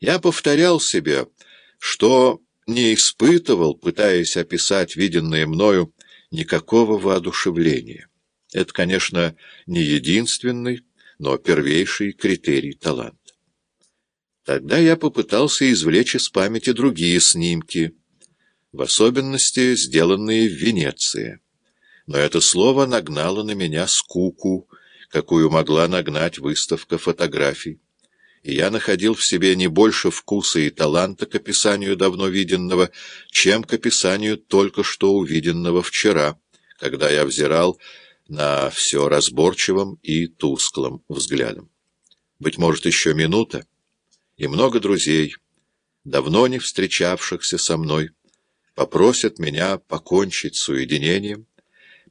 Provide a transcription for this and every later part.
Я повторял себе, что не испытывал, пытаясь описать виденное мною, никакого воодушевления. Это, конечно, не единственный, но первейший критерий таланта. Тогда я попытался извлечь из памяти другие снимки, в особенности сделанные в Венеции. Но это слово нагнало на меня скуку, какую могла нагнать выставка фотографий. И я находил в себе не больше вкуса и таланта к описанию давно виденного, чем к описанию только что увиденного вчера, когда я взирал на все разборчивым и тусклым взглядом. Быть может, еще минута, и много друзей, давно не встречавшихся со мной, попросят меня покончить с уединением,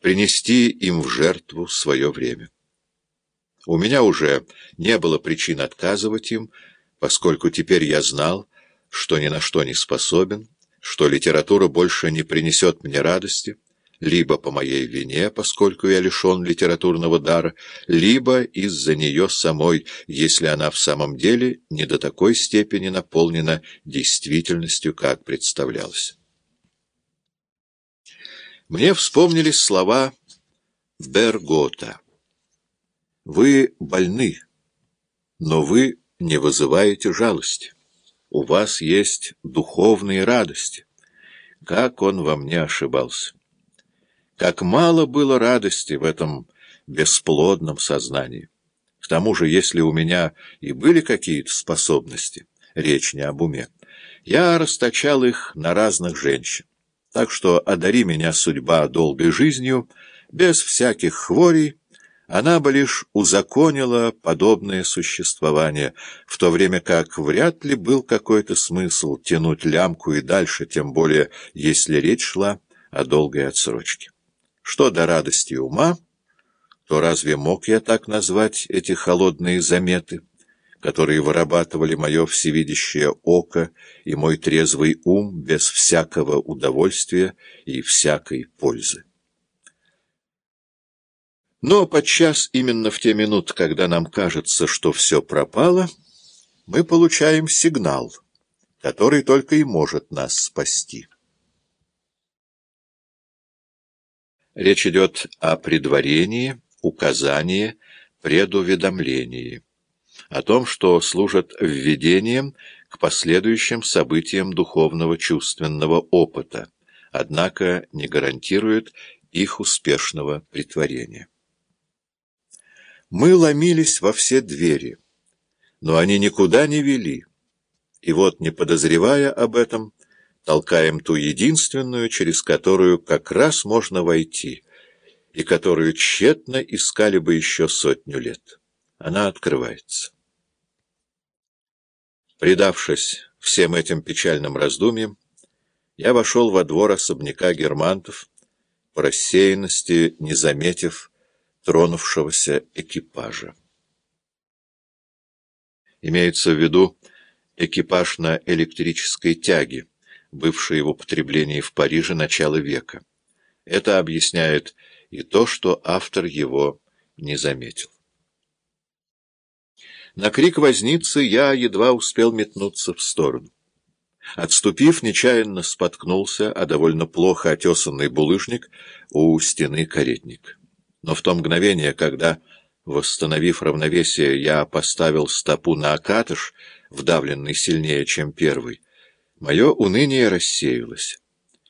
принести им в жертву свое время. У меня уже не было причин отказывать им, поскольку теперь я знал, что ни на что не способен, что литература больше не принесет мне радости, либо по моей вине, поскольку я лишен литературного дара, либо из-за нее самой, если она в самом деле не до такой степени наполнена действительностью, как представлялось. Мне вспомнились слова Бергота. «Вы больны, но вы не вызываете жалости. У вас есть духовные радости. Как он во мне ошибался!» Как мало было радости в этом бесплодном сознании. К тому же, если у меня и были какие-то способности, речь не об уме, я расточал их на разных женщин. Так что одари меня судьба долгой жизнью, без всяких хворей, она бы лишь узаконила подобное существование, в то время как вряд ли был какой-то смысл тянуть лямку и дальше, тем более если речь шла о долгой отсрочке. Что до радости ума, то разве мог я так назвать эти холодные заметы, которые вырабатывали мое всевидящее око и мой трезвый ум без всякого удовольствия и всякой пользы? Но подчас именно в те минуты, когда нам кажется, что все пропало, мы получаем сигнал, который только и может нас спасти. Речь идет о предварении, указании, предуведомлении, о том, что служит введением к последующим событиям духовного чувственного опыта, однако не гарантирует их успешного притворения. Мы ломились во все двери, но они никуда не вели, и вот, не подозревая об этом, толкаем ту единственную, через которую как раз можно войти, и которую тщетно искали бы еще сотню лет. Она открывается. Предавшись всем этим печальным раздумьям, я вошел во двор особняка германтов, по рассеянности не заметив тронувшегося экипажа. Имеется в виду экипаж на электрической тяге, бывшие в употреблении в Париже начала века. Это объясняет и то, что автор его не заметил. На крик возницы я едва успел метнуться в сторону. Отступив, нечаянно споткнулся, а довольно плохо отесанный булыжник у стены каретник. Но в то мгновение, когда, восстановив равновесие, я поставил стопу на окатыш, вдавленный сильнее, чем первый, Мое уныние рассеялось,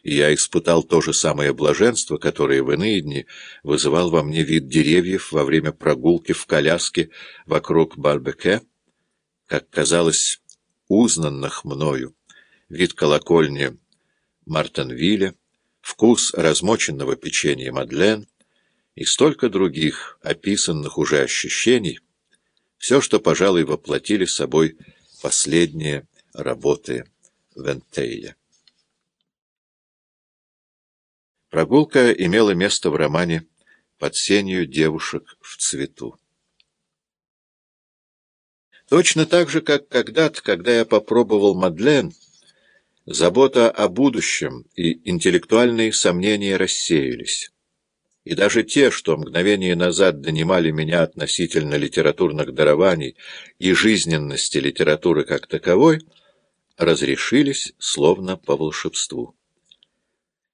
и я испытал то же самое блаженство, которое в иные дни вызывал во мне вид деревьев во время прогулки в коляске вокруг Барбеке, как казалось, узнанных мною, вид колокольни Мартенвилля, вкус размоченного печенья Мадлен и столько других описанных уже ощущений, все, что, пожалуй, воплотили собой последние работы Вентея. Прогулка имела место в романе «Под сенью девушек в цвету». Точно так же, как когда-то, когда я попробовал Мадлен, забота о будущем и интеллектуальные сомнения рассеялись. И даже те, что мгновение назад донимали меня относительно литературных дарований и жизненности литературы как таковой, разрешились словно по волшебству.